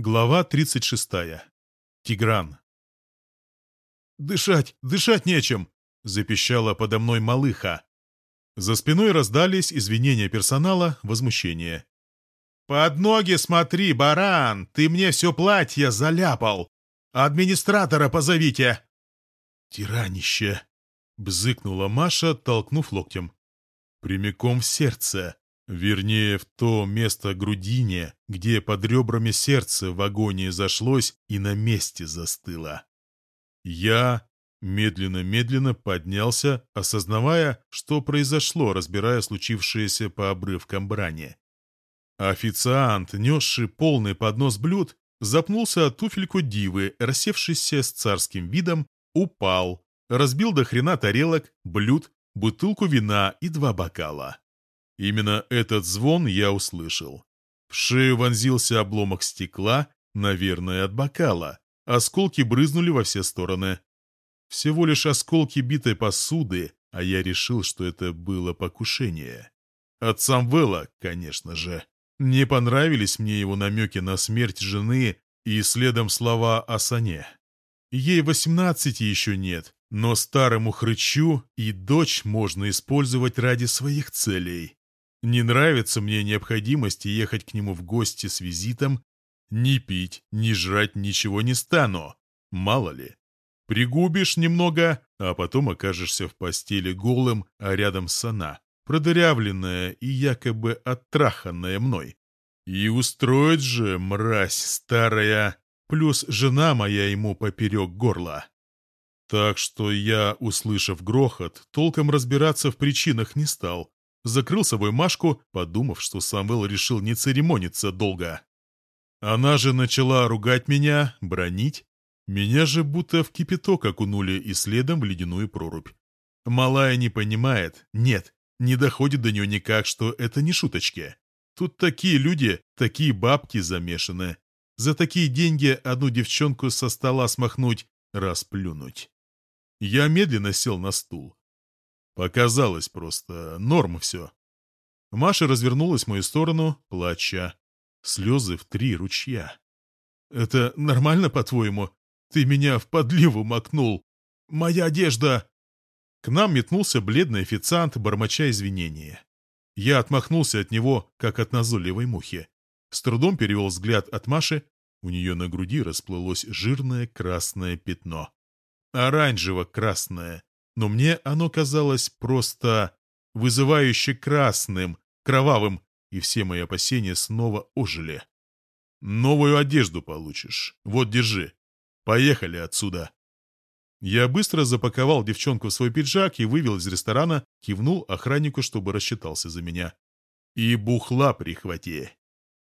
Глава 36. Тигран. «Дышать, дышать нечем!» — запищала подо мной малыха. За спиной раздались извинения персонала, возмущение. «Под ноги смотри, баран! Ты мне все платье заляпал! Администратора позовите!» «Тиранище!» — бзыкнула Маша, толкнув локтем. «Прямиком в сердце!» Вернее, в то место грудине, где под ребрами сердце в агонии зашлось и на месте застыло. Я медленно-медленно поднялся, осознавая, что произошло, разбирая случившееся по обрывкам брани. Официант, несший полный поднос блюд, запнулся от туфельку дивы, рассевшийся с царским видом, упал, разбил до хрена тарелок, блюд, бутылку вина и два бокала. Именно этот звон я услышал. В шею вонзился обломок стекла, наверное, от бокала. Осколки брызнули во все стороны. Всего лишь осколки битой посуды, а я решил, что это было покушение. От Самвела, конечно же. Не понравились мне его намеки на смерть жены и следом слова о Сане. Ей восемнадцати еще нет, но старому хрычу и дочь можно использовать ради своих целей. Не нравится мне необходимость ехать к нему в гости с визитом. Ни пить, ни жрать ничего не стану. Мало ли. Пригубишь немного, а потом окажешься в постели голым, а рядом сана, продырявленная и якобы оттраханная мной. И устроит же, мразь старая, плюс жена моя ему поперек горла. Так что я, услышав грохот, толком разбираться в причинах не стал, закрыл собой Машку, подумав, что Самвел решил не церемониться долго. Она же начала ругать меня, бронить. Меня же будто в кипяток окунули и следом в ледяную прорубь. Малая не понимает, нет, не доходит до нее никак, что это не шуточки. Тут такие люди, такие бабки замешаны. За такие деньги одну девчонку со стола смахнуть, расплюнуть. Я медленно сел на стул. Показалось просто. Норм все. Маша развернулась в мою сторону, плача. Слезы в три ручья. «Это нормально, по-твоему? Ты меня в подливу макнул. Моя одежда!» К нам метнулся бледный официант, бормоча извинения. Я отмахнулся от него, как от назойливой мухи. С трудом перевел взгляд от Маши. У нее на груди расплылось жирное красное пятно. Оранжево-красное но мне оно казалось просто вызывающе красным, кровавым, и все мои опасения снова ожили. «Новую одежду получишь. Вот, держи. Поехали отсюда». Я быстро запаковал девчонку в свой пиджак и вывел из ресторана, кивнул охраннику, чтобы рассчитался за меня. «И бухла прихвати».